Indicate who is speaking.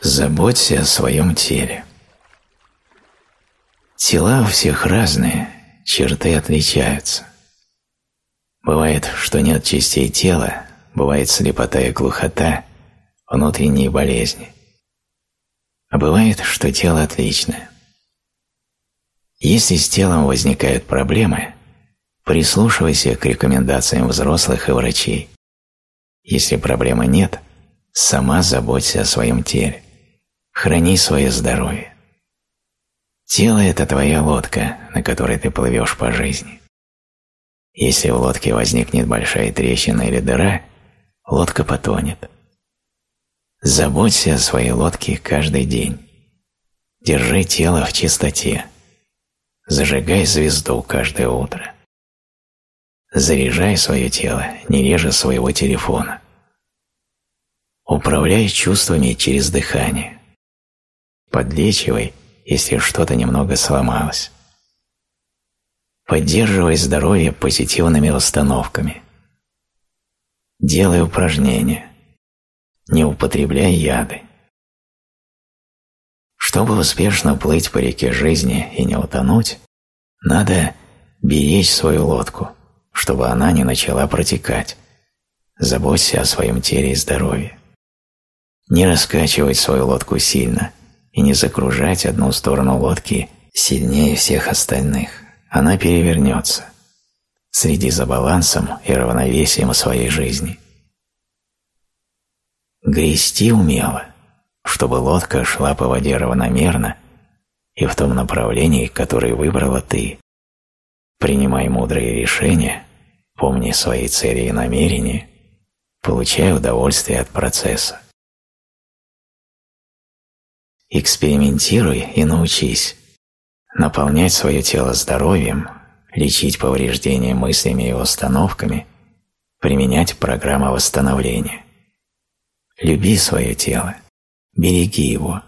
Speaker 1: Заботься о своем теле. Тела у всех разные, черты отличаются. Бывает, что нет частей тела, бывает слепота и глухота, внутренние болезни. А бывает, что тело отличное. Если с телом возникают проблемы, прислушивайся к рекомендациям взрослых и врачей. Если проблемы нет, сама заботься о своем теле. Храни свое здоровье. Тело – это твоя лодка, на которой ты плывешь по жизни. Если в лодке возникнет большая трещина или дыра, лодка потонет. Заботься о своей лодке каждый день. Держи тело в чистоте. Зажигай звезду каждое утро. Заряжай свое тело, не реже своего телефона. Управляй чувствами через дыхание. Подлечивай, если что-то немного сломалось. Поддерживай здоровье позитивными установками. Делай упражнения. Не употребляй яды. Чтобы успешно плыть по реке жизни и не утонуть, надо беречь свою лодку, чтобы она не начала протекать. Заботься о своем теле и здоровье. Не раскачивать свою лодку сильно, и не загружать одну сторону лодки сильнее всех остальных. Она перевернется. Следи за балансом и равновесием своей жизни. Грести умело, чтобы лодка шла по воде равномерно и в том направлении, которое выбрала ты. Принимай мудрые решения, помни свои цели и намерения, получай удовольствие от процесса. Экспериментируй и научись наполнять свое тело здоровьем, лечить повреждения мыслями и установками, применять программу восстановления. Люби свое тело, береги его,